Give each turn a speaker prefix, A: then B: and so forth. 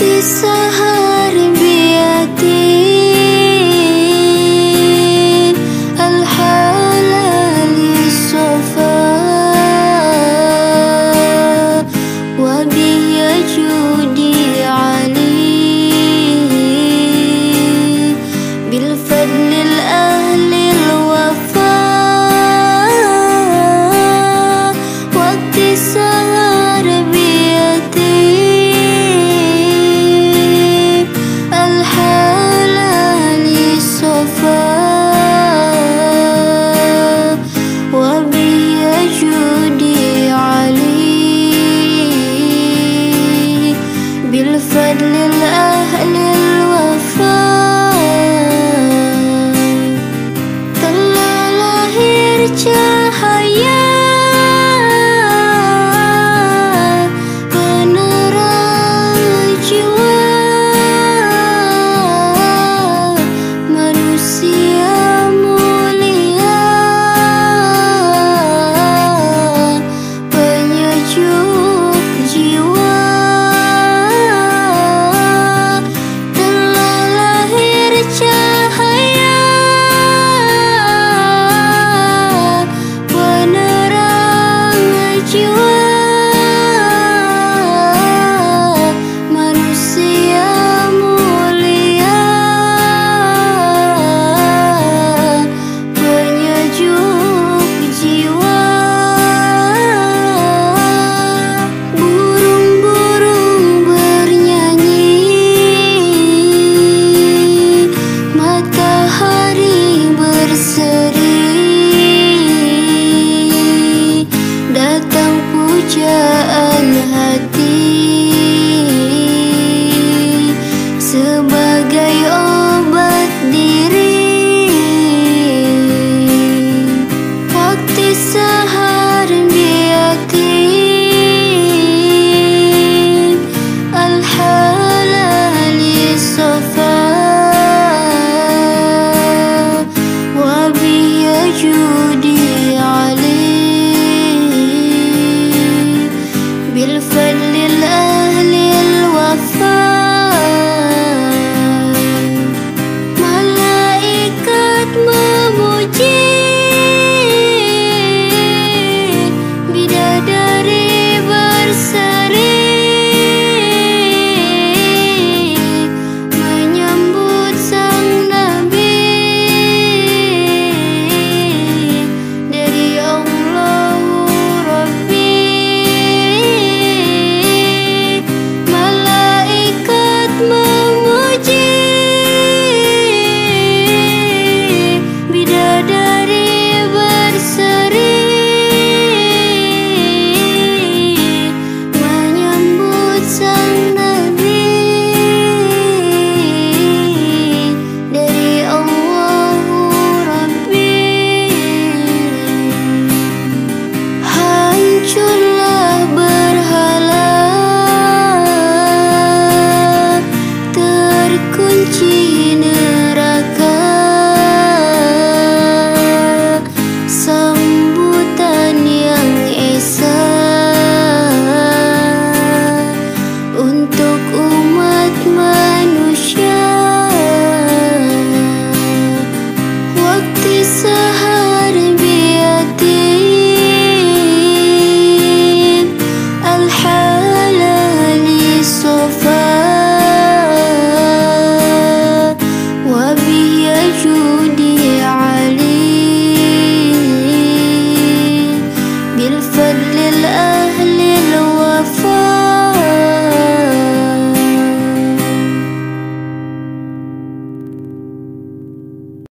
A: di sahara